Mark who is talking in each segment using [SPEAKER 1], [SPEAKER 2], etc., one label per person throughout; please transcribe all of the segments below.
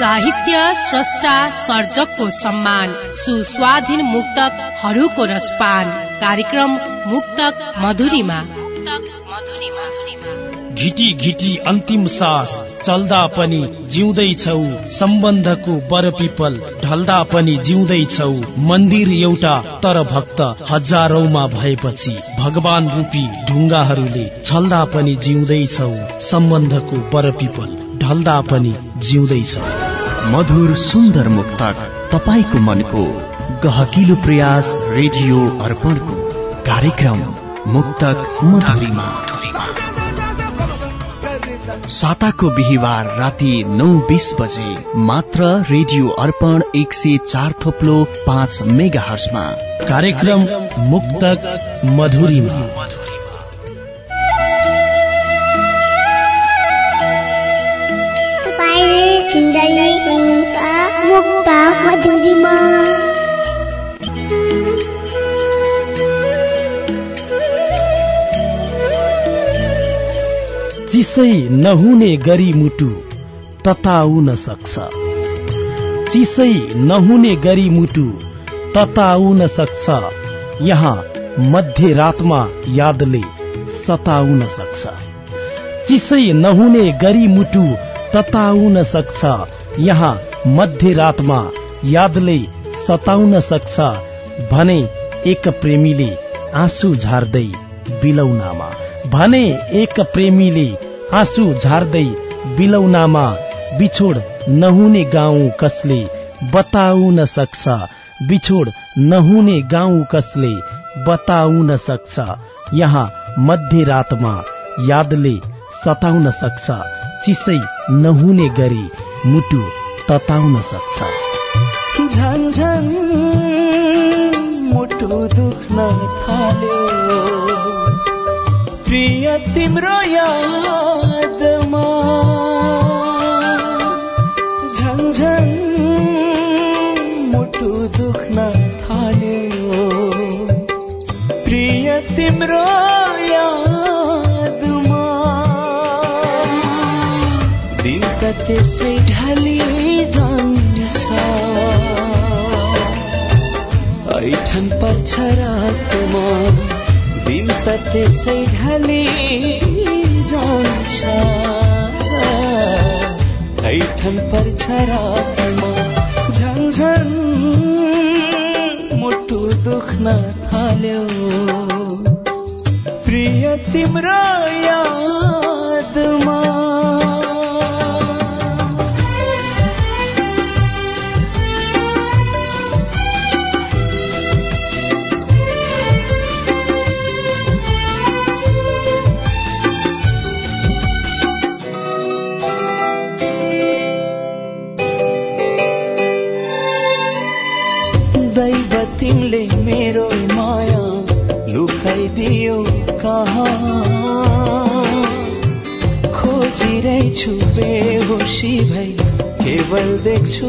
[SPEAKER 1] साहित्य स्रष्टा सर्जकको सम्मान सुस्वाधीन मुक्तकहरूको रसपान। कार्यक्रम मुक्तक मधुरीमा।
[SPEAKER 2] घिटी घिटी अन्तिम सास चल्दा पनि जिउँदैछौ सम्बन्धको बरपिपल ढल्दा पनि जिउँदैछौ मन्दिर एउटा तर भक्त हजारौमा भएपछि भगवान रूपी ढुङ्गाहरूले छल्दा पनि जिउँदैछौ सम्बन्धको बरपिपल ढल्दा पनि जिउँदैछौ
[SPEAKER 3] मधुर सुन्दर मुक्तक तपाईँको मनको गहकिलो प्रयास रेडियो अर्पणको कार्यक्रम मुक्तक मधुरीमा। साताको बिहिबार राति नौ बिस बजे मात्र रेडियो अर्पण एक सय चार थोप्लो पाँच मेगा हर्समा
[SPEAKER 2] कार्यक्रम मुक्तक मधुरीमा। चिसै नहुने गरी मुटु तताउन सक्छ। चिसै नहुने गरी मुटु तताउन सक्छ। यहाँ मध्यरातमा यादले सताउन सक्छ। चिसै नहुने गरी मुटु तताउन सक्छ। यहाँ मध्यरातमा यादले सताउन सक्छ भने एक प्रेमीले आँसु झार्दै बिलौनामा। भने एक प्रेमीले आँसु झार्दै बिलौनामा बिछोड नहुने गाउँ कसले बताउन सक्छ? बिछोड नहुने गाउँ कसले बताउन सक्छ? यहाँ मध्यरातमा यादले सताउन सक्छ। चिसै नहुने गरी मुटु तताउन सक्छ।
[SPEAKER 4] झन्झन मुटु दुख्न थाल्यो। प्रिय तिम्रो यादमा। झन्झन मुटु दुख्न थाल्यो। प्रिय तिम्रो यादमा। दिल त त्यसै ढली त्यसै पर्छ रातमा। झन्झन मुटु दुख्न थाल्यो। प्रिय तिम्रो यादमा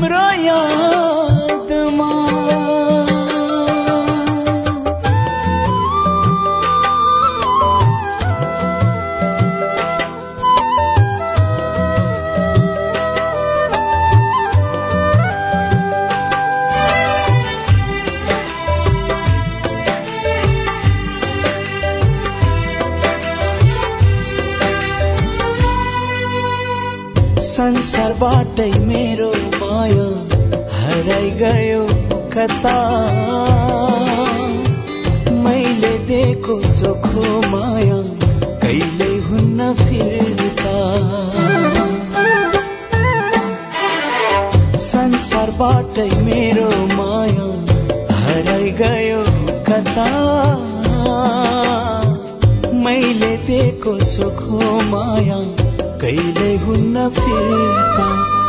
[SPEAKER 4] तिम्रो यादमा मेरो गयो कता? मैले दिएको चोखो माया कहिले हुन्न फिर्ता? संसारबाटै मेरो माया हराइ गयो कता? मैले दिएको चोखो माया कहिले हुन्न फिर्ता?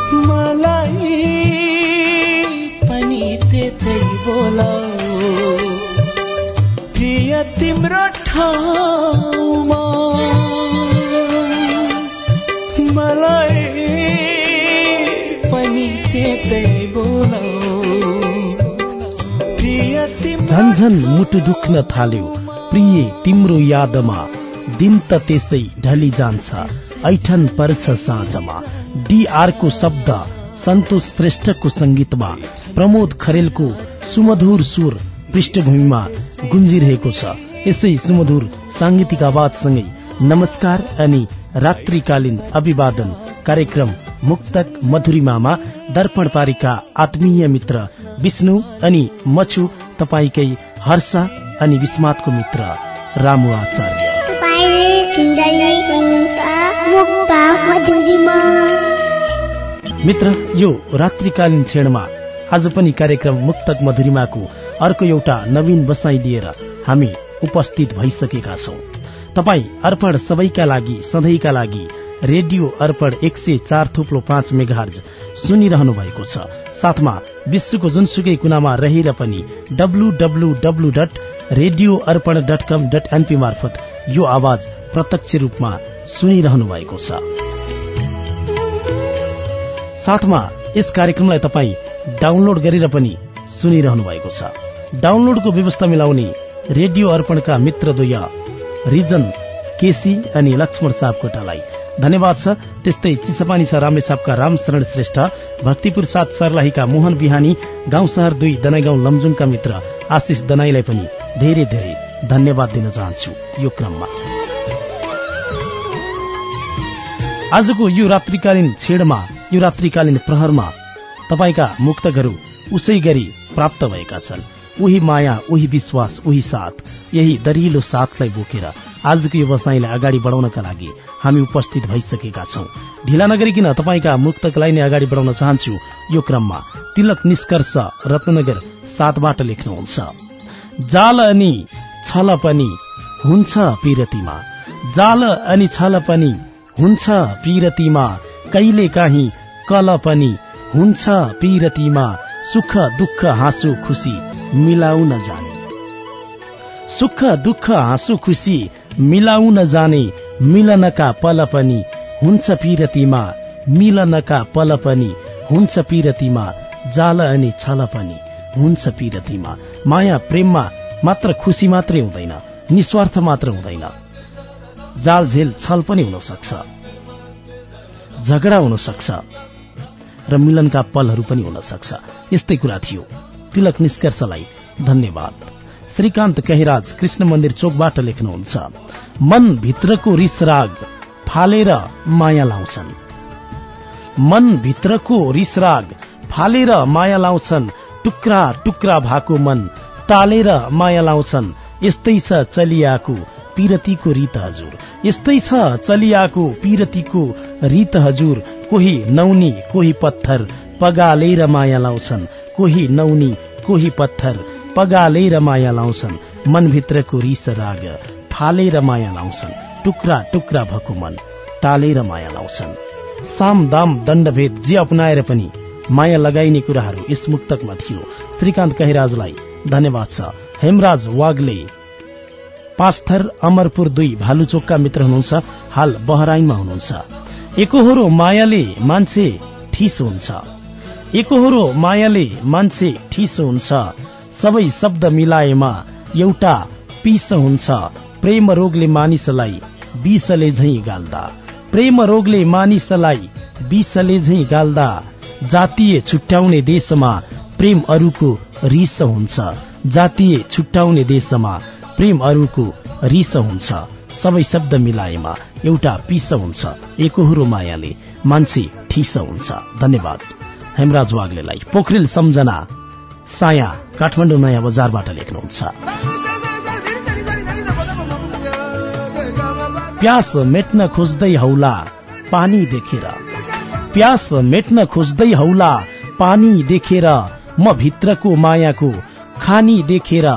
[SPEAKER 2] झन्झन मुटु दुख्न थाल्यो। प्रिय तिम्रो यादमा दिन त त्यसै ढली जान्छ। ऐठन पर्छ साँझमा। डीआरको शब्द सन्तोष श्रेष्ठको संगीतमा प्रमोद खरेलको सुमधुर सुर पृष्ठभूमिमा गुन्जिरहेको छ। यसै सुमधुर साङ्गीतिक आवाजसँगै नमस्कार अनि रात्रिकालीन अभिवादन कार्यक्रम मुक्तक मधुरिमामा दर्पण पारिका आत्मीय मित्र विष्णु अनि मछु तपाईँकै हर्ष अनि विस्मातको मित्र रामु आचार्य। मित्र यो रात्रिकालीन क्षणमा आज पनि कार्यक्रम मुक्तक मधुरिमाको अर्को एउटा नवीन बसाई लिएर हामी उपस्थित भइसकेका छौं। तपाई अर्पण सबैका लागि सधैँका लागि रेडियो अर्पण एक सय चार थुप्लो पाँच मेगाहर्ज सुनिरहनु भएको छ। साथमा विश्वको जुनसुकै कुनामा रहेर पनि W W W dot radio Arpan dot com dot NP मार्फत यो आवाज प्रत्यक्ष रूपमा सुनिरहनु भएको छ। साथमा यस कार्यक्रमलाई तपाईँ डाउनलोड गरेर पनि सुनिरहनु भएको छ। डाउनलोडको व्यवस्था मिलाउने रेडियो अर्पणका मित्रद्वय रिजन केसी अनि लक्ष्मण साप कोटालाई धन्यवाद छ त्यस्तै चिसपानी छ रामे सापका रामशरण श्रेष्ठ भक्तिपुर साथ सर्लाहीका मोहन बिहानी गाउँ शहर दुई दनाईगाउँ लमजुङका मित्र आशिष दनाईलाई पनि धेरै धेरै धन्यवाद दिन चाहन्छु यो क्रममा। आजको यो रात्रिकालीन छेडमा यो रात्रिकालीन प्रहरमा तपाईँका मुक्तकहरू उसै गरी प्राप्त भएका छन्। उही माया उही विश्वास उही साथ। यही दरिलो साथलाई बोकेर आजको यो बसाईलाई अगाडि बढाउनका लागि हामी उपस्थित भइसकेका छौं। ढिला नगरिकन तपाईँका मुक्तकलाई नै अगाडि बढाउन चाहन्छु? यो क्रममा तिलक निष्कर्ष रत्नगर सातबाट लेख्नुहुन्छ। जाल अनि छल पनि हुन्छ पिरतीमा। जाल अनि छल पनि हुन्छ पिरतीमा। कहिले काहीँ कल पनि हुन्छ पिरतीमा। सुख दुःख हाँसो खुसी मिलाउन जाने। सुख दुःख हाँसो खुसी मिलाउन जाने मिलनका पल पनि हुन्छ पिरतीमा मिलनका पल पनि हुन्छ पिरतीमा जाल अनि छल पनि हुन्छ पिरतीमा। माया प्रेममा मात्र खुसी मात्रै हुँदैन निस्वार्थ मात्र हुँदैन। जाल झेल छल पनि हुन सक्छ झगडा हुन सक्छ र मिलनका पलहरू पनि हुन सक्छ यस्तै कुरा थियो। तिलक निष्कर्षलाई धन्यवाद। श्रीकान्त कहिराज कृष्ण मन्दिर चोकबाट लेख्नुहुन्छ मन भित्रको रिस राग फालेर माया लाउँछन्। मन भित्रको रिस राग फालेर माया लाउँछन् टुक्रा टुक्रा भएको मन टालेर माया लाउँछन्। यस्तै छ चलिआएको पिरतीको रीत हजुर। यस्तै छ चलिआएको पिरतीको रीत हजुर। कोही नौनी कोही पत्थर पगालेर माया लाउँछन्। कोही नौनी कोही पत्थर पगालेर माया लाउँछन्। मनभित्रको रिस राग फालेर माया लाउँछन्। टुक्रा टुक्रा भएको मन टालेर माया लाउँछन्। साम दाम दण्डभेद जे अपनाएर पनि माया लगाइने कुराहरू यस मुक्तकमा थियो। श्रीकान्त कहिराजलाई धन्यवाद छ। हेमराज वाग्ले पाँचथर अमरपुर दुई भालुचोकका मित्र हुनुहुन्छ। हाल बहराइनमा हुनुहुन्छ। एकहोरो मायाले मान्छे ठिस हुन्छ। एकहोरो मायाले मान्छे ठिस हुन्छ। सबै शब्द मिलाएमा एउटा पिस हुन्छ। प्रेम रोगले मानिसलाई विषले झै गाल्दा। प्रेम रोगले मानिसलाई विषले झै गाल्दा। जातीय छुट्याउने देशमा प्रेम अरूको रिस हुन्छ। जातीय छुट्याउने देशमा प्रेम अरूको रिस हुन्छ। सबै शब्द मिलाएमा एउटा पिस हुन्छ। एकहोरो मायाले मान्छे ठिस हुन्छ। धन्यवाद। हेमराज वाग्लेलाई पोखरेल सम्झना साया काठमाडौँ नयाँ बजारबाट लेख्नुहुन्छ। प्यास मेट्न खोज्दै हौला पानी देखेर। प्यास मेट्न खोज्दै हौला पानी देखेर म भित्रको मायाको खानी देखेर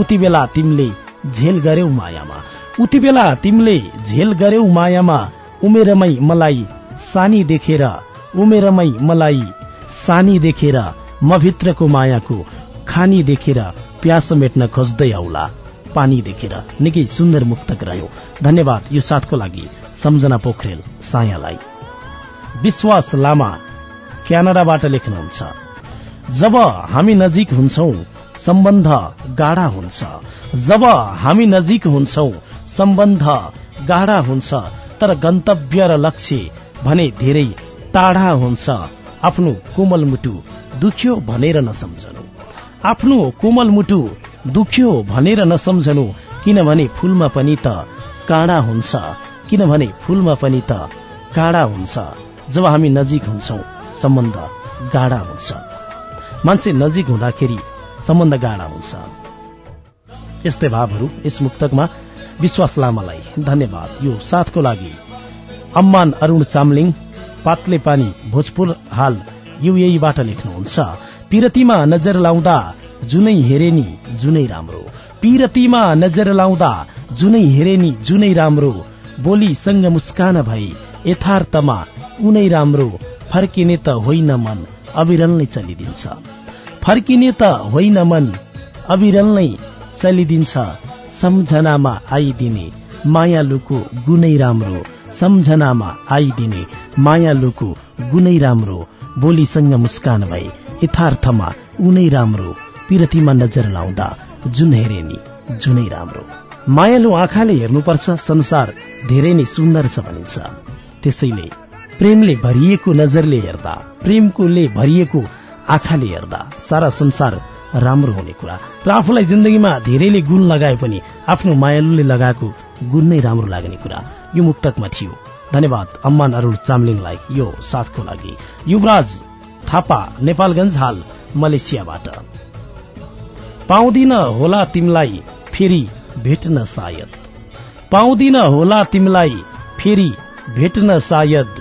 [SPEAKER 2] उति बेला तिमीले झेल गर्यौ मायामा। उति बेला तिमीले झेल गर्यौ मायामा उमेरमै मलाई सानी देखेर उमेरमै मलाई सानी देखेर म भित्रको मायाको खानी देखेर प्यास मेट्न खोज्दै आउला पानी देखेर निकै सुन्दर मुक्तक रह्यो। धन्यवाद यो साथको लागि सम्झना पोखरेल सायालाई। विश्वास लामा क्यानाडाबाट लेख्नुहुन्छ जब हामी नजिक हुन्छौं सम्बन्ध गाढा हुन्छ। जब हामी नजिक हुन्छौं सम्बन्ध गाढा हुन्छ। तर गन्तव्य र लक्ष्य भने धेरै टाढा हुन्छ। आफ्नो कोमल मुटु दुख्यो भनेर नसम्झनु। आफ्नो कोमल मुटु दुख्यो भनेर नसम्झनु किनभने फूलमा पनि त काँडा हुन्छ किनभने फूलमा पनि त काँडा हुन्छ। जब हामी नजिक हुन्छौं सम्बन्ध गाढा हुन्छ। मान्छे नजिक हुँदाखेरि सम्बन्ध गाढा हुन्छ। यस्तै भावहरू यस मुक्तकमा विश्वास लामालाई धन्यवाद। यो साथको लागि अम्मान अरूण चामलिङ पातले पानी भोजपुर हाल युएबाट लेख्नुहुन्छ। पिरतीमा नजर लाउँदा जुनै हेरेनी जुनै राम्रो। पिरतीमा नजर लाउँदा जुनै हेरेनी जुनै राम्रो। बोलीसँग मुस्कान भई यथार्थमा उनै राम्रो। फर्किने त होइन मन अविरल नै चलिदिन्छ। फर्किने त होइन मन अविरल नै चलिदिन्छ। सम्झनामा आइदिने मायालुको गुनै राम्रो। सम्झनामा आइदिने मायालुको गुनै राम्रो बोलीसँग मुस्कान भए यथार्थमा उनै राम्रो पिरतीमा नजर लाउँदा जुन हेरेनी जुनै राम्रो। मायालु आँखाले हेर्नुपर्छ संसार धेरै नै सुन्दर छ भनिन्छ। त्यसैले प्रेमले भरिएको नजरले हेर्दा प्रेमकोले भरिएको आँखाले हेर्दा सारा संसार राम्रो हुने कुरा। र आफूलाई जिन्दगीमा धेरैले गुण लगाए पनि आफ्नो मायालुले लगाएको गुण नै राम्रो लाग्ने कुरा। यो मुक्तकमा थियो। धन्यवाद अम्मान अरूण चामलिङलाई यो साथको लागि। युवराज थापा नेपालगंज हाल मलेसियाबाट। पाउँदिन होला तिमीलाई फेरि भेट्न सायद। पाउँदिन होला तिमीलाई फेरि भेट्न सायद।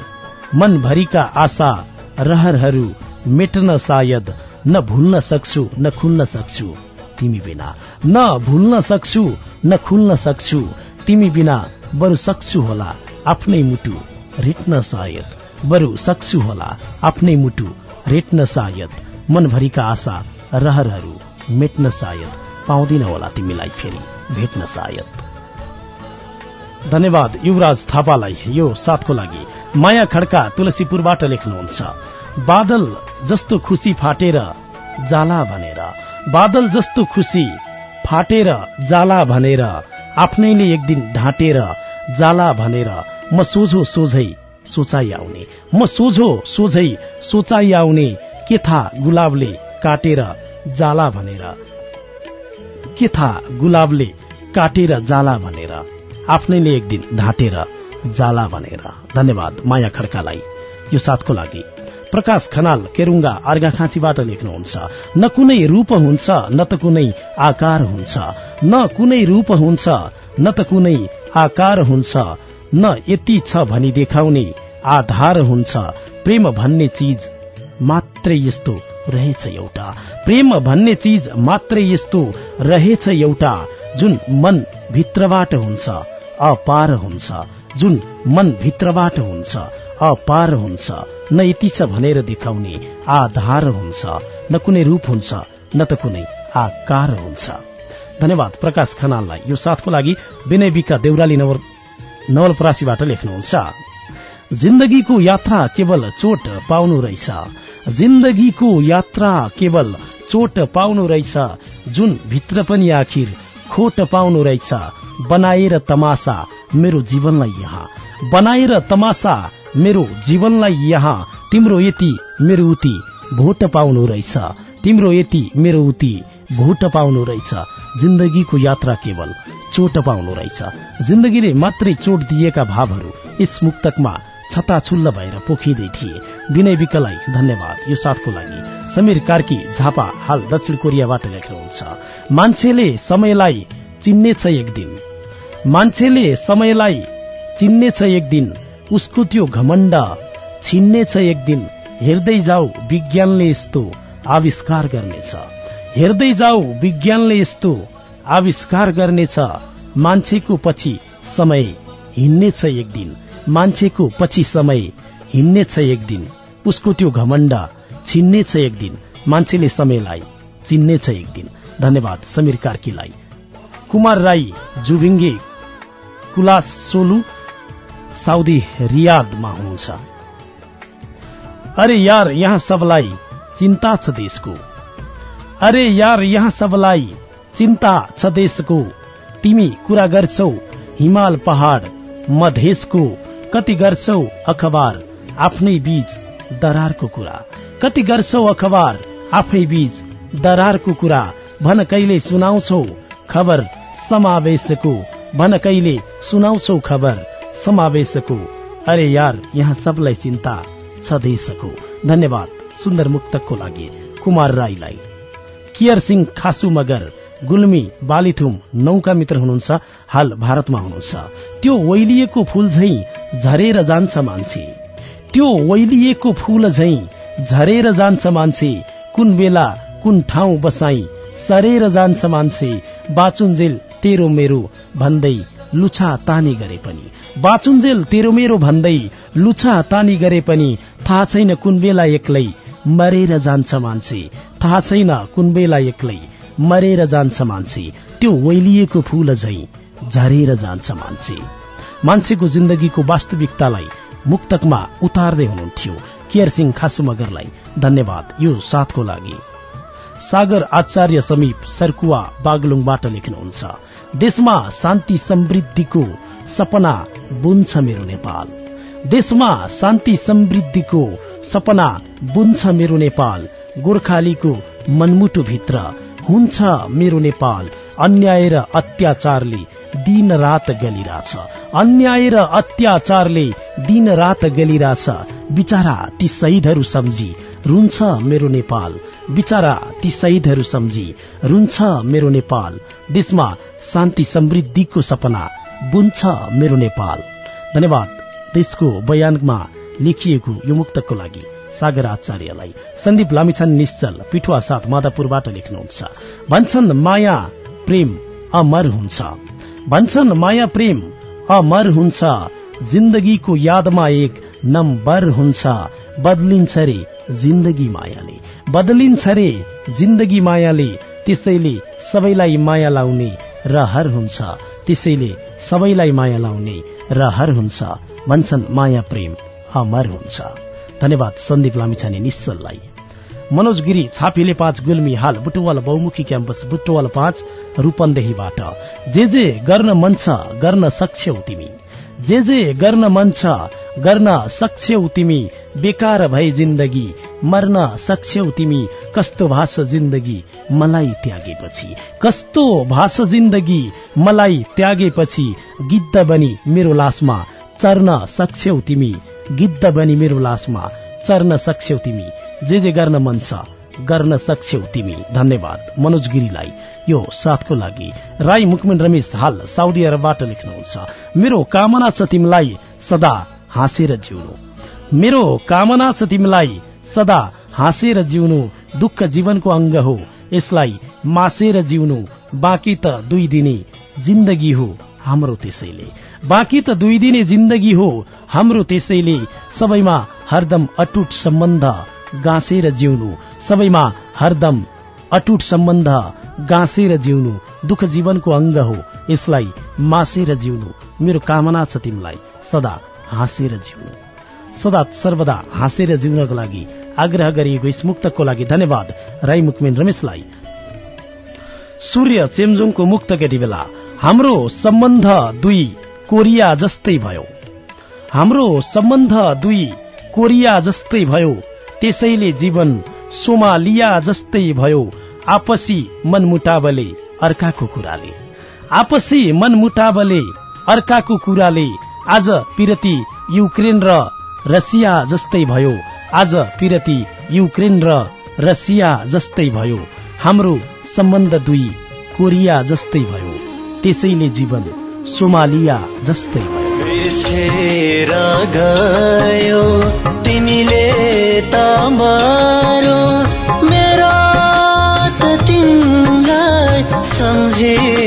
[SPEAKER 2] मनभरिका आशा रहरहरू मेट्न सायद। न भुल्न सक्छु न खुल्न सक्छु। तिमी बिना। न भुल्न सक्छु न खुल्न सक्छु। तिमी बिना बरु सक्छु होला आफ्नै मुटु रेट्न सायद। बरु सक्छु होला आफ्नै मुटु रेट्न सायद। मनभरिका आशा रहरहरू मेट्न सायद। पाउँदिन होला तिमीलाई फेरि भेट्न सायद। धन्यवाद युवराज थापालाई यो साथको लागि। माया खड्का तुलसीपुरबाट लेख्नुहुन्छ बादल जस्तो खुसी फाटेर जाला भनेर। बादल जस्तो खुसी फाटेर जाला भनेर। आफ्नैले एक दिन ढाँटेर जाला भनेर म सोझो सोझै सोचाइ आउने म सोझो सोझै सोचाइ आउने के थाहा गुलाबले काटेर जाला भनेर के थाहा गुलाबले काटेर जाला भनेर आफ्नैले एक दिन ढाँटेर जाला भनेर धन्यवाद माया खड्कालाई यो साथको लागि। प्रकाश खनाल केरुङ्गा अर्घाखाँचीबाट लेख्नुहुन्छ। न कुनै रूप हुन्छ न त कुनै आकार हुन्छ। न कुनै रूप हुन्छ न त कुनै आकार हुन्छ। न यति छ भनी देखाउने आधार हुन्छ। प्रेम भन्ने चीज मात्रै यस्तो रहेछ एउटा। प्रेम भन्ने चीज मात्रै यस्तो रहेछ एउटा। जुन मन भित्रबाट हुन्छ अपार हुन्छ। जुन मन भित्रबाट हुन्छ अपार हुन्छ। न यति छ भनेर देखाउने आधार हुन्छ। न कुनै रूप हुन्छ न त कुनै आकार हुन्छ। धन्यवाद प्रकाश खनाललाई। यो साथको लागि विनय विका देउराली नवल नवलपरासीबाट लेख्नुहुन्छ। जिन्दगीको यात्रा केवल चोट पाउनु रहेछ। जिन्दगीको यात्रा केवल चोट पाउनु रहेछ। जुन भित्र पनि आखिर खोट पाउनु रहेछ। बनाएर तमासा मेरो जीवनलाई यहाँ। बनाएर तमासा मेरो जीवनलाई यहाँ तिम्रो यति मेरो उति भोट पाउनु रहेछ। तिम्रो यति मेरो उति भोट पाउनु रहेछ। जिन्दगीको यात्रा केवल चोट पाउनु रहेछ। जिन्दगीले मात्रै चोट दिएका भावहरू यस मुक्तकमा छताछुल्ल भएर पोखिँदै थिए। विनय विकलाई धन्यवाद। यो साथको लागि समीर कार्की झापा हाल दक्षिण कोरियाबाट लेख्नुहुन्छ। मान्छेले समयलाई चिन्नेछ एक दिन। मान्छेले समयलाई चिन्नेछ एक दिन। उसको त्यो घमण्ड। छिन्नेछ एक दिन हेर्दै जाऊ विज्ञानले यस्तो आविष्कार गर्नेछ। हेर्दै जाऊ विज्ञानले यस्तो आविष्कार गर्नेछ। मान्छेको पछि समय हिँड्नेछ एक दिन मान्छेको पछि समय हिँड्नेछ एक दिन उसको त्यो घमण्ड छिन्नेछ एक दिन मान्छेले समयलाई चिन्नेछ एक दिन धन्यवाद समीर कार्कीलाई। कुमार राई जुभिङ्गे कुलास सोलु साउदी रियादमा हुनुहुन्छ अरे यार यहाँ सबलाई चिन्ता छ देशको। अरे यार यहाँ सबलाई चिन्ता छ देशको। तिमी कुरा गर्छौ हिमाल पहाड मधेसको। कति गर्छौ अखबार आफ्नै बीच दरारको कुरा। कति गर्छौ अखबार आफै बीच दरारको कुरा। भन कहिले सुनाउँछौ खबर समावेशको। भन कहिले सुनाउँछौ खबर समावेशको। अरे यार यहाँ सबलाई चिन्ता छ देशको धन्यवाद सुन्दर मुक्तकको लागि कुमार राईलाई। कियर सिंह खासु मगर गुल्मी बालिथुम नौका मित्र हुनुहुन्छ हाल भारतमा हुनुहुन्छ। त्यो वैलिएको फूल झै झरेर जान्छ मान्छे। त्यो वैलिएको फूल झै झरेर जान्छ मान्छे। कुन बेला कुन ठाउँ बसाई सरेर जान्छ मान्छे। बाचुन्जेल तेरो मेरो भन्दै लुछा तानी गरे पनि। बाचुन्जेल तेरो मेरो भन्दै लुछा तानी गरे पनि थाहा छैन कुन बेला एक्लै मरेर जान्छ मान्छे। थाहा छैन कुन बेला एक्लै मरेर जान्छ मान्छे। त्यो वैलिएको फूल झै झरेर जान्छ मान्छे। मान्छेको जिन्दगीको वास्तविकतालाई मुक्तकमा उतार्दै हुनुहुन्थ्यो। केयर सिंह खासु मगरलाई धन्यवाद। यो साथको लागि। सागर आचार्य समीप सरकुवा बागलुङबाट लेख्नुहुन्छ। देशमा शान्ति समृद्धिको सपना बुन्छ मेरो नेपाल। देशमा शान्ति समृद्धिको सपना बुन्छ मेरो नेपाल। गोर्खालीको मनमुटु भित्र हुन्छ मेरो नेपाल। अन्याय र अत्याचारले दिन रात गलिरहेछ। अन्याय र अत्याचारले दिन रात गलिरहेछ। बिचारा ती शहीदहरू सम्झी रुन्छ मेरो नेपाल। बिचारा ती शहीदहरू सम्झी रुन्छ मेरो नेपाल। देशमा शान्ति समृद्धिको सपना बुन्छ मेरो नेपाल। धन्यवाद देशको बयानमा लेखिएको यो मुक्तको लागि। सागर आचार्यलाई सन्दीप लामिछान निश्चल पिठुवा साथ माधवपुरबाट लेख्नुहुन्छ। भन्छन् माया प्रेम अमर हुन्छ। भन्छन् माया प्रेम अमर हुन्छ। जिन्दगीको यादमा एक नम्बर हुन्छ। बदलिन्छ रे जिन्दगी मायाले। बदलिन्छ रे जिन्दगी मायाले। त्यसैले सबैलाई माया लाउने रहर हुन्छ। त्यसैले सबैलाई माया लाउने रहर हुन्छ। भन्छन् माया प्रेम अमर हुन्छ। धन्यवाद सन्दीप लामिछाने निश्चललाई मनोज गिरी छापिले पाँच गुल्मी हाल बुटुवाल बहुमुखी क्याम्पस बुटुवाल पाँच रूपन्देहीबाट। जे जे गर्न मन छ गर्न सक्छौ तिमी। जे जे गर्न मन छ गर्न सक्छौ तिमी। बेकार भए जिन्दगी मर्न सक्छौ तिमी। कस्तो भाष जिन्दगी मलाई त्यागेपछि। कस्तो भाष जिन्दगी मलाई त्यागेपछि। गिद्ध बनी मेरो लासमा चर्न सक्छौ तिमी। गिद्ध बनी मेरो लासमा चर्न सक्छौ तिमी। जे जे गर्न मन छ। गर्न सक्छौ तिमी। धन्यवाद। मनोज गिरीलाई यो साथको लागि। राई मुकमिन रमेश हाल साउदी अरबबाट लेख्नुहुन्छ। मेरो कामना छ तिमीलाई सदा हाँसेर जिउनु। मेरो कामना छ तिमीलाई सदा हाँसेर जिउनु। दुःख जीवनको अङ्ग हो। यसलाई मासेर जिउनु। बाँकी त दुई दिने जिन्दगी हो हाम्रो त्यसैले। बाँकी त दुई दिने जिन्दगी हो हाम्रो त्यसैले। सबैमा हरदम अटुट सम्बन्ध गाँसेर जिउनु। सबैमा हरदम अटुट सम्बन्ध गाँसेर जिउनु। दुःख जीवनको अङ्ग हो। यसलाई मासेर जिउनु। मेरो कामना छ तिमीलाई। सदा हाँसेर जिउनु। सदा सर्वदा हाँसेर जिउनको लागि आग्रह गरिएको यस मुक्तको लागि धन्यवाद। राई मुकमेन रमेशलाई। सूर्य चेम्जुङको मुक्त यति बेला। हाम्रो सम्बन्ध दुई कोरिया जस्तै भयो। हाम्रो सम्बन्ध दुई कोरिया जस्तै भयो। त्यसैले जीवन सोमालिया जस्तै भयो। आपसी मनमुटावले अर्काको कुराले। आपसी मनमुटावले अर्काको कुराले आज पिरती युक्रेन र रसिया जस्तै भयो। आज पिरती युक्रेन र रसिया जस्तै भयो। हाम्रो सम्बन्ध दुई कोरिया जस्तै भयो। त्यसैले जीवन सोमालिया जस्तै भयो।
[SPEAKER 5] तिमीले। मारो त सम्झिने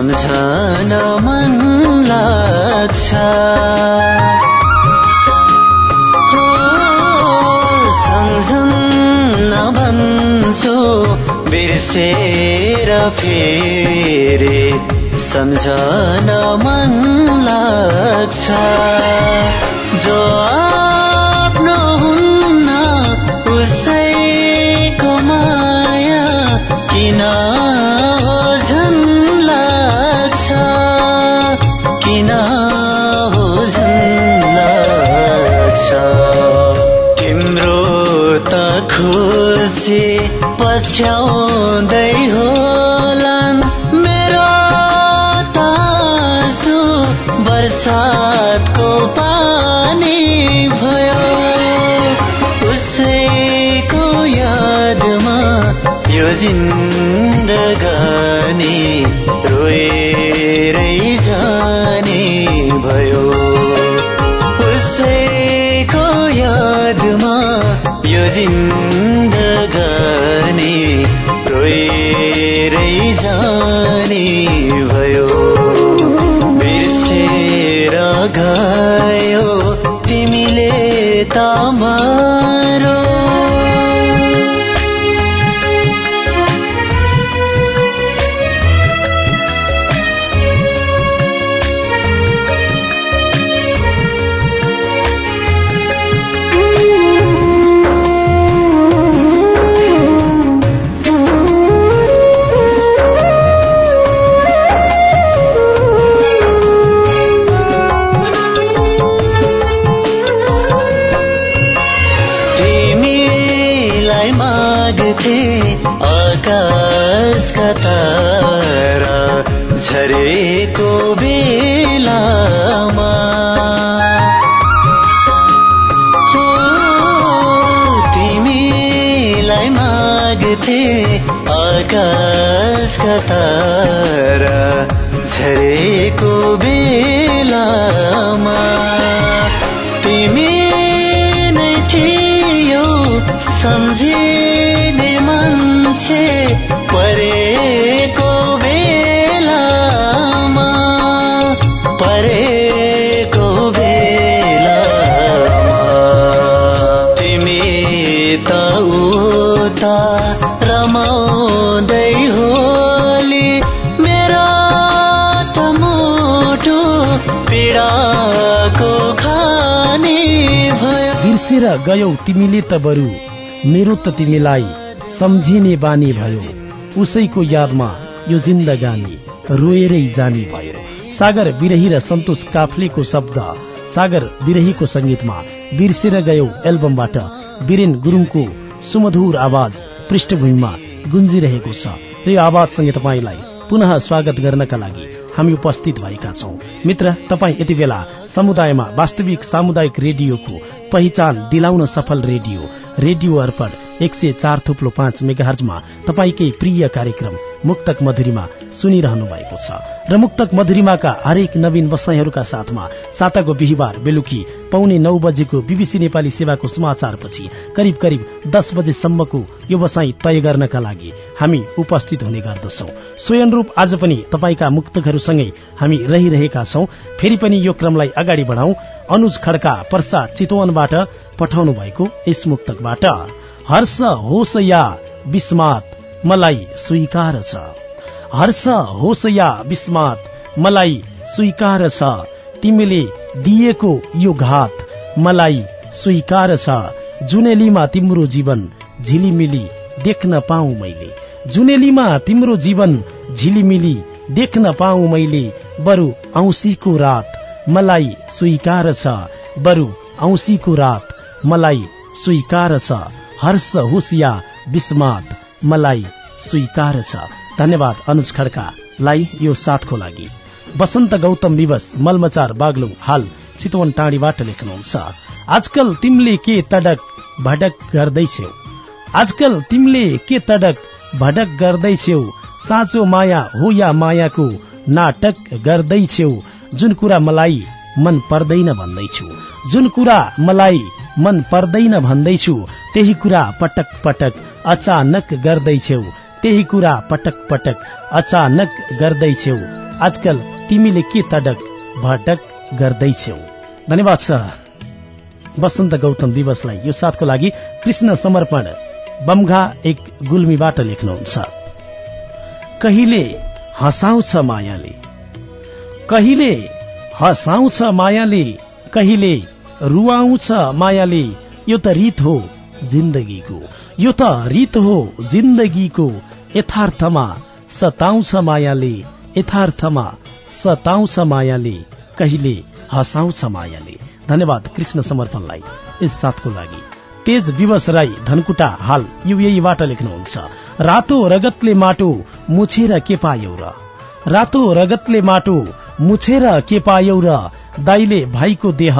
[SPEAKER 5] सम्झन मन लाग्छ। हो, सम्झन्न भन्छु बिर्सेर फेरि सम्झन मन लाग्छ। जो आफ्नो हुन्न उसैको माया किन पछ्याउँदै होलान् मेरो त आँसु बर्सातको पानी भयो। उसैको यादमा यो जिन्दगानी रोएरै जाने भयो। उसैको यादमा यो जिन्दगानी गयो तिमीले त
[SPEAKER 2] बिर्सेर गयौ तिमीले त बरु। मेरो त तिमीलाई सम्झिने बानी भयो। उसैको यादमा यो जिन्दगानी रोएरै जानी भयो। सागर विरही र सन्तोष काफ्लेको शब्द सागर विरहीको संगीतमा बिर्सेर गयो एल्बमबाट वीरेन गुरुङको सुमधुर आवाज पृष्ठभूमिमा गुन्जिरहेको छ। र यो आवाजसँगै तपाईँलाई पुनः स्वागत गर्नका लागि हामी उपस्थित भएका छौं। मित्र तपाईँ यति बेला समुदायमा वास्तविक सामुदायिक रेडियोको पहिचान दिलाउन सफल रेडियो रेडियो अर्पण एक सय चार थुप्लो पाँच मेगाहर्जमा तपाईँकै प्रिय कार्यक्रम मुक्तक मधुरीमा सुनिरहनु भएको छ। र मुक्तक मधुरिमाका हरेक नवीन वसाईहरूका साथमा साताको बिहिबार बेलुकी पाउने नौ बजेको बीबीसी नेपाली सेवाको समाचारपछि करिब करिब दस बजेसम्मको यो वसाई तय गर्नका लागि हामी उपस्थित हुने गर्दछौ। स्वयंरूप आज पनि तपाईँका मुक्तकहरूसँगै हामी रहिरहेका छौं। फेरि पनि यो क्रमलाई अगाडि बढाउँ। अनुज खड्का पर्सा चितवनबाट पठाउनु भएको यस मुक्तकबाट। हर्ष होस या विस्मात मलाई स्वीकार छ। हर्ष होस या विस्मात मलाई स्वीकार छ। तिमीले दिएको यो घात मलाई स्वीकार छ। जुनेलीमा तिम्रो जीवन झिलिमिली देख्न पाऊ मैले। जुनेलीमा तिम्रो जीवन झिलिमिली देख्न पाऊ मैले। बरु औसीको रात मलाई स्वीकार छ। बरु औसीको रात मलाई स्वीकार छ। हर्ष हुसिया विस्मात मलाई स्वीकार छ। धन्यवाद अनुज खड्कालाई यो साथको लागि। वसन्त गौतम विवश मलमचार बाग्लुङ हाल चितवन टाढीबाट लेख्नुहुन्छ। आजकल तिमीले के तडक भडक गर्दैछौ आजकल तिमीले के तडक भडक गर्दैछौ साँचो माया हो या मायाको नाटक गर्दैछौ जुन कुरा मलाई मन पर्दैन भन्दैछु। जुन कुरा मलाई मन पर्दैन भन्दैछु त्यही कुरा पटक पटक अचानक गर्दैछौ त्यही कुरा पटक पटक अचानक गर्दैछौ आजकल तिमीले के तडक भटक गर्दैछौ धन्यवाद छ वसन्त गौतम दिवसलाई यो साथको लागि कृष्ण समर्पण बमघा एक गुल्मीबाट लेख्नुहुन्छ। कहिले हँसाउँछ मायाले? कहिले हँसाउँछ मायाले कहिले रुवाउँछ मायाले यो त रित हो जिन्दगीको। यो त रित हो जिन्दगीको यथार्थमा सताउँछ मायाले यथार्थमा सताउँछ मायाले कहिले हँसाउँछ मायाले। धन्यवाद कृष्ण समर्पणलाई। यस साथको लागि तेज विवश राई धनकुटा हाल युएबाट लेख्नुहुन्छ। रातो रगतले माटो मुछेर के पायौ र? रातो रगतले माटो मुछेर के पायौ र दाइले भाइको देह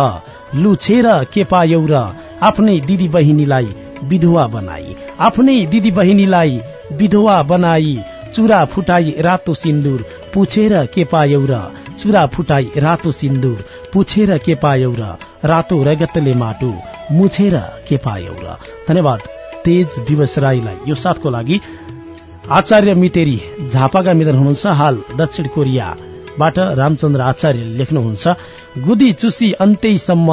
[SPEAKER 2] लुछेर के पायौ र आफ्नै दिदी बहिनीलाई विधवा बनाई। आफ्नै दिदी बहिनीलाई विधवा बनाई चुरा फुटाई रातो सिन्दुर पुछेर के पायौ र चुरा फुटाई रातो सिन्दुर पुछेर के पायौ र रातो रगतले माटो मुछेर के पायौ र। धन्यवाद तेज दिवस राईलाई यो साथको लागि आचार्य मितेरी झापाका मिलन हुनुहुन्छ हाल दक्षिण कोरियाबाट रामचन्द्र आचार्यले लेख्नुहुन्छ गुदी चुसी अन्त्यैसम्म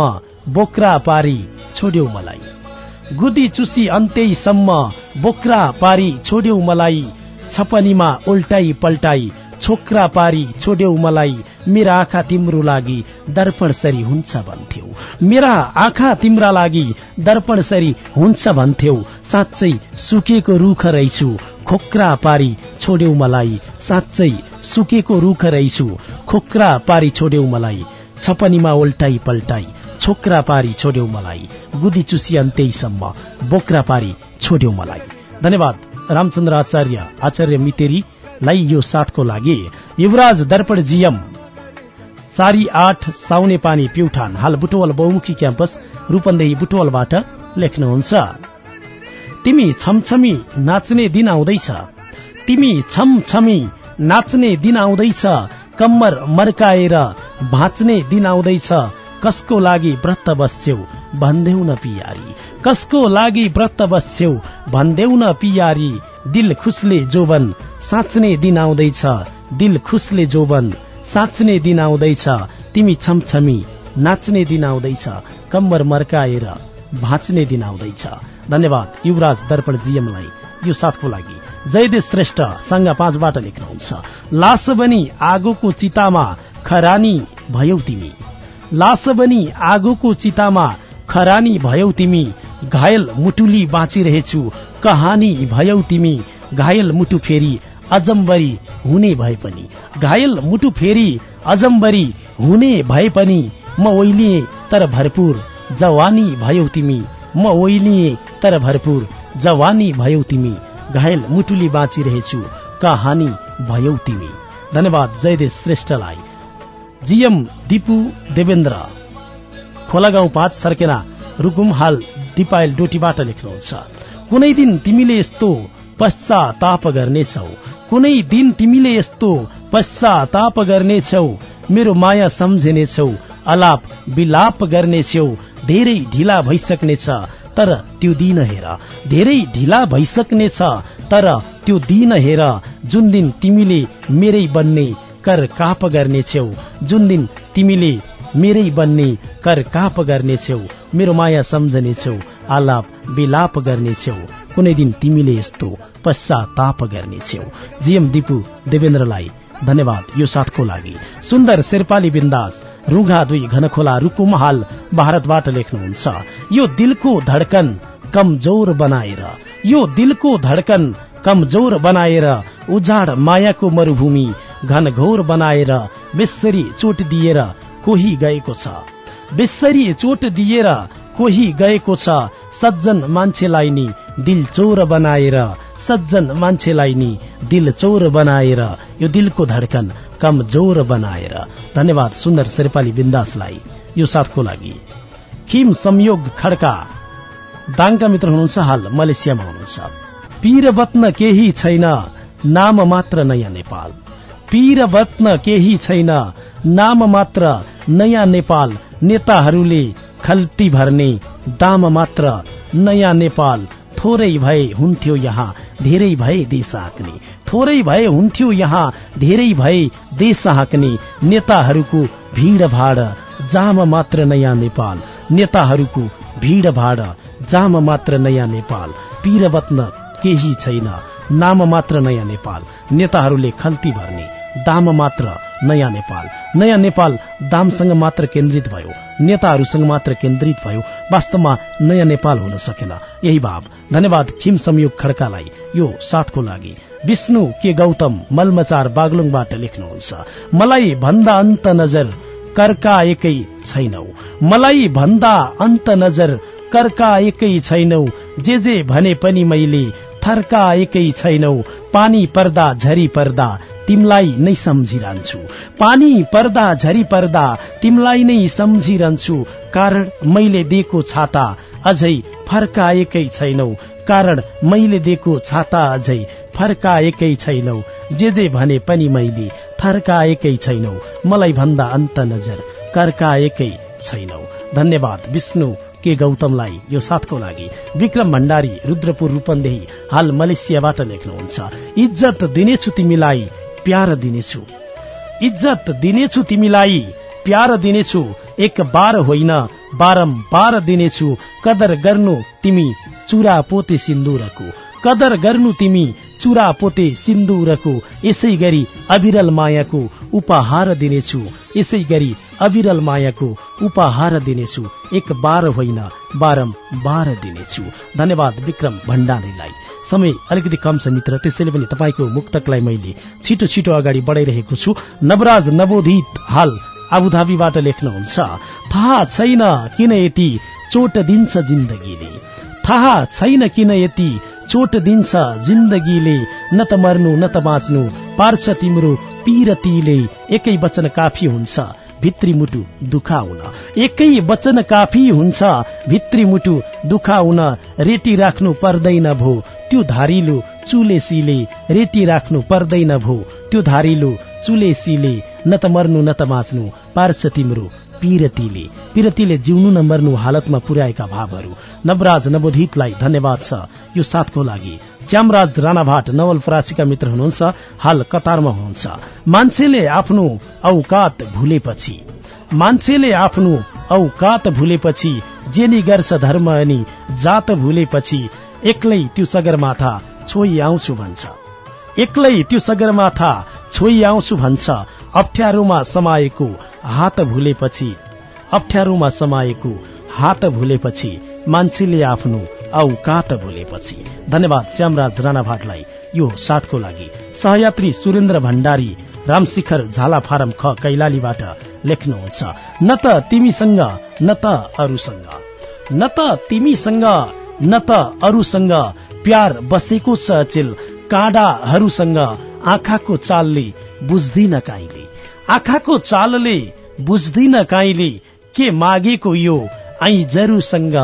[SPEAKER 2] बोक्रा पारी छोड्यौ मलाई। गुदी चुसी अन्त्यैसम्म बोक्रा पारी छोड्यौ मलाई। छपनीमा उल्टाई पल्टाई छोक्रा पारी छोड्यौ मलाई। मेरा आँखा तिम्रो लागि दर्पण सरी हुन्छ भन्थ्यौ। मेरा आँखा तिम्रा लागि दर्पण सरी हुन्छ भन्थ्यौ। साँच्चै सुकेको रुख रहेछु। खोक्रा पारी छोड्यौ मलाई। साँच्चै सुकेको रुख रहेछु। खोक्रा पारी छोड्यौ मलाई। छपनीमा उल्टाई पल्टाई। छोक्रा पारी छोड्यौ मलाई। गुदी चुसी अन्त्यैसम्म। बोक्रा पारी छोड्यौ मलाई। धन्यवाद। रामचन्द्र आचार्य आचार्य मितेरीलाई यो साथको लागि युवराज दर्पण जीएम। सारी आठ साउने पानी प्युठान। हाल बुटवल बहुमुखी क्याम्पस रूपन्देही बुटवलबाट लेख्नुहुन्छ। तिमी छमछमी नाच्ने दिन आउँदैछ। तिमी छमछमी नाच्ने दिन आउँदैछ कम्मर मर्काएर भाँच्ने दिन आउँदैछ कसको लागि व्रत बस्छौ भन्देऊ न पियारी। कसको लागि व्रत बस्छौ भन्देऊ न पियारी। दिल खुसले जोबन साँच्ने दिन आउँदैछ दिल खुसले जोबन साँच्ने दिन आउँदैछ तिमी छमछमी नाच्ने दिन आउँदैछ कम्बर मर्काएर भाँच्ने दिन आउँदैछ धन्यवाद। युवराज दर्पण जीएमलाई यो साथको लागि। जयदेव श्रेष्ठ सङ्घ पाँचबाट लेख्नुहुन्छ। लास बनी आगोको चितामा खरानी भयौ तिमी। लास बनी आगोको चितामा खरानी भयौ तिमी। घायल मुटुली बाँचिरहेछु कहानी भयौ तिमी। घायल मुटु फेरि अजम्बरी हुने भए पनि। घायल मुटु फेरि अजम्बरी हुने भए पनि। म ओइलिए तर भरपूर जवानी भयौ तिमी। म ओइलिए तर भरपूर जवानी भयौ तिमी। घायल मुटुली बाँचिरहेछु। कहानी भयौ तिमी। धन्यवाद जयदेश श्रेष्ठलाई। जीएम दिपु देवेन्द्र। खोलागाउँ पाँच सर्केना रुकुम हाल दिपायल डोटीबाट लेख्नुहुन्छ। कुनै दिन तिमीले यस्तो पश्चाताप गर्नेछौ। कुनै दिन तिमीले यस्तो पश्चाताप गर्नेछौ। मेरो माया सम्झिनेछौ। अलाप विलाप गर्नेछौ। धेरै ढिला भइसक्नेछ। तर त्यो दिन हेर। धेरै ढिला भइसक्नेछ तर त्यो दिन हेर। जुन दिन तिमीले मेरै बन्ने कर काप गर्नेछौ। जुन दिन तिमीले मेरै बन्ने कर काप गर्नेछौ। मेरो माया सम्झनेछौ आलाप विलाप गर्नेछौ। कुनै दिन तिमीले यस्तो पश्चाताप गर्नेछौ। जीएम दिपु देवेन्द्रलाई धन्यवाद यो साथको लागि। सुन्दर शेर्पाली बिन्दास। रुघा दुई घनखोला रुकुम हाल भारतबाट लेख्नुहुन्छ। यो दिलको धड्कन कमजोर बनाएर यो दिलको धड्कन कमजोर बनाएर उजाड मायाको मरूभूमि घनघोर बनाएर बेसरी चोट दिएर कोही गएको छ। बेसरी चोट दिएर कोही गएको छ। सज्जन मान्छेलाई नि दिल चोर बनाएर सज्जन मान्छेलाई नि दिल चोर बनाएर यो दिलको धड्कन कमजोर बनाएर। धन्यवाद सुन्दर शेर्पाली बिन्दासलाई। यो साथको लागि। खिम संयोग खड्का। दाङका मित्र हुनुहुन्छ हाल मलेसियामा हुनुहुन्छ। पीर बत्न केही छैन नाम मात्र नयाँ नेपाल। पीर बत्न केही छैन नाम मात्र नयाँ नेपाल। नेताहरूले खल्ती भर्ने दाम मात्र नयाँ नेपाल। थोरै भए हुन्थ्यो यहाँ धेरै भए देश हाँक्ने थोरै भए हुन्थ्यो यहाँ धेरै भए देश हाँक्ने नेताहरूको भीड़भाड़ जाम मात्र नयाँ नेपाल। नेताहरूको भीड़भाड़ जाम मात्र नयाँ नेपाल। पीरवत्न केही छैन नाम मात्र नयाँ नेपाल। नेताहरूले खल्ती भर्ने दाम मात्र नयाँ नेपाल। नयाँ नेपाल दामसँग मात्र केन्द्रित भयो। नेताहरूसँग मात्र केन्द्रित भयो। वास्तवमा नयाँ नेपाल हुन सकेन। यही भाव धन्यवाद खिम संयोग खड्कालाई। यो साथको लागि। विष्णु के गौतम मलमचार बागलुङबाट लेख्नुहुन्छ। मलाई भन्दा अन्त नजर कर्का एकै छैनौ। मलाई भन्दा अन्त नजर कर्का एकै छैनौ। जे जे भने पनि मैले थर्का एकै छैनौ। पानी पर्दा झरी पर्दा तिमलाई नै सम्झिरहन्छु। पानी पर्दा झरी पर्दा तिमलाई नै सम्झिरहन्छु। कारण मैले दिएको छाता अझै फर्काएकै छैनौ। कारण मैले दिएको छाता अझै फर्काएकै छैनौ। जे जे भने पनि मैले थर्काएकै छैनौ। मलाई भन्दा अन्त नजर कर्काएकै छैनौ। धन्यवाद विष्णु के गौतमलाई यो साथको लागि। विक्रम भण्डारी रुद्रपुर रूपन्देही हाल मलेसियाबाट लेख्नुहुन्छ। इज्जत दिनेछु तिमीलाई। प्यार दिनेछु। इज्जत दिनेछु तिमीलाई। प्यार दिनेछु। एक बार होइन बारम्बार दिनेछु। कदर गर्नु तिमी चुरा पोते सिन्दुरको। कदर गर्नु तिमी चुरा पोते सिन्दुरको यसै गरी अविरल मायाको उपहार दिनेछु। यसै गरी अविरल मायाको उपहार दिनेछु। एक बार होइन बारम्बार दिनेछु। धन्यवाद विक्रम भण्डारीलाई। समय अलिकति कम छ मित्र त्यसैले पनि तपाईँको मुक्तकलाई मैले छिटो छिटो अगाडि बढाइरहेको छु। नवराज नवोदित हाल आबुधाबीबाट लेख्नुहुन्छ थाहा छैन किन यति चोट दिन्छ जिन्दगीले। थाहा छैन किन यति चोट दिन्छ जिन्दगीले न त मर्नु न त बाँच्नु। पार्छ तिम्रो पिरतीले एकै वचन काफी हुन्छ भित्री मुटु दुखाउन। एकै वचन काफी हुन्छ भित्री मुटु दुखाउन। रेटी राख्नु पर्दैन भो त्यो धारिलो चुलेसीले। रेटी राख्नु पर्दैन भो त्यो धारिलो चुलेसीले। न त मर्नु न त बाँच्नु पार्छ तिम्रो पिरतीले। पिरतीले जिउनु न मर्नु हालतमा पुर्याएका भावहरू। नवराज नवोधितलाई धन्यवाद छ। यो साथको लागि। च्यामराज राणाभाट नवलपरासीका मित्र हुनुहुन्छ। हाल कतारमा हुनुहुन्छ। मान्छेले आफ्नो औकात भुलेपछि। मान्छेले आफ्नो औकात भुलेपछि जेनी गर्छ धर्म अनि जात भुलेपछि एक्लै त्यो सगरमाथा छोइ आउँछु भन्छ। एक्लै त्यो सगरमाथा छोइ आउँछु भन्छ। अप्ठ्यारोमा समाएको हात भुलेपछि अप्ठ्यारोमा समाएको हात भुलेपछि मान्छेले आफ्नो औकात भुलेपछि। धन्यवाद श्यामराज राणाभाटलाई यो साथको लागि। सहयात्री सुरेन्द्र भण्डारी रामशिखर झाला फारम ख कैलालीबाट लेख्नुहुन्छ। न त तिमीसँग न त अरूसँग। न त तिमीसँग न त अरूसँग प्यार बसेको छ अचेल काँडाहरूसँग आँखाको चालले बुझ्दिन काइले आँखाको चालले बुझ्दिन काइले के मागेको यो? ऐ जरूसँग।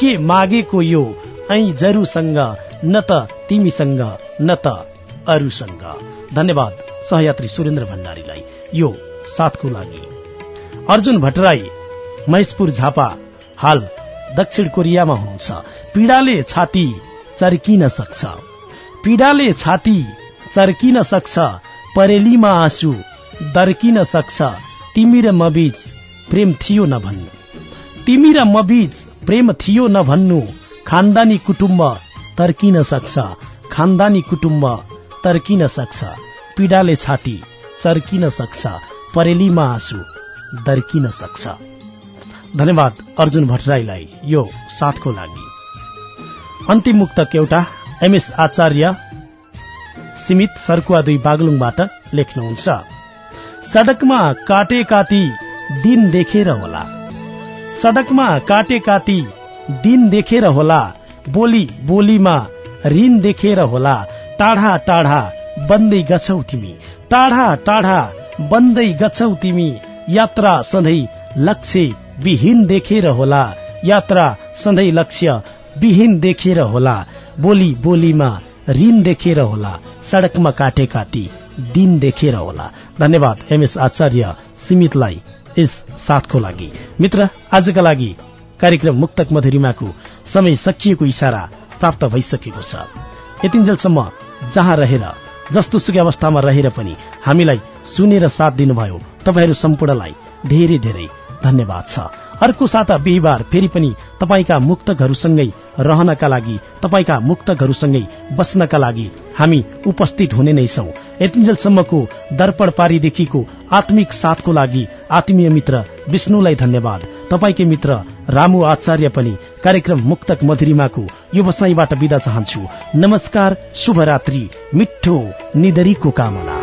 [SPEAKER 2] के मागेको यो? ऐ जरूसँग। न त तिमीसँग न त अरूसँग। धन्यवाद सहयात्री सुरेन्द्र भण्डारीलाई। यो साथको लागि। अर्जुन भट्टराई महेशपुर झापा हाल दक्षिण कोरियामा हुनुहुन्छ। पीडाले छाती चर्किन सक्छ। पीडाले छाती चर्किन सक्छ। परेलीमा आँसु दर्किन सक्छ। तिमी र म प्रेम थियो नभन्नु तिमी र म प्रेम थियो नभन्नु खानदानी कुटुम्ब तर्किन सक्छ। खानदानी कुटुम्ब तर्किन सक्छ। पीडाले छाती चर्किन सक्छ। परेलीमा आँसु दर्किन सक्छ। धन्यवाद अर्जुन भट्टराईलाई यो साथको लागि। अन्तिम मुक्तक एउटा एमएस आचार्य सीमित सर्कुवा दुई बागलुङबाट लेख्नुहुन्छ। सडकमा काटे काटी दिन देखेर होला। सडकमा काटे काटी दिन देखेर होला। बोली बोलीमा ऋण देखेर होला। टाढा टाढा बन्दै गछौ तिमी। टाढा टाढा बन्दै गछौ तिमी। यात्रा सधैँ लक्ष्य विहीन देखेर होला। यात्रा सधैँ लक्ष्य विहीन देखेर होला। बोली बोलीमा ऋण देखेर होला। सडकमा काटे काटी दिन देखेर होला। धन्यवाद एमएस आचार्य सीमितलाई यस साथको लागि। मित्र आजका लागि कार्यक्रम मुक्तक मधुरिमाको समय सकिएको इसारा प्राप्त भइसकेको छ। यतिन्जेलसम्म जहाँ रहेर जस्तो सुकै अवस्थामा रहेर पनि हामीलाई सुनेर साथ दिनुभयो तपाईँहरू सम्पूर्णलाई धेरै धेरै धन्यवाद छ। अर्को साता बिहिबार फेरि पनि तपाईँका मुक्तकहरूसँगै रहनका लागि तपाईँका मुक्तकहरूसँगै बस्नका लागि हामी उपस्थित हुने नै छौं। यतिन्जेलसम्मको दर्पण पारीदेखिको आत्मिक साथको लागि आत्मीय मित्र विष्णुलाई धन्यवाद। तपाईँकै मित्र रामु आचार्य पनि कार्यक्रम मुक्तक मधुरिमाको यो बसाईबाट विदा चाहन्छु। नमस्कार शुभरात्रि मिठो निदरीको कामना।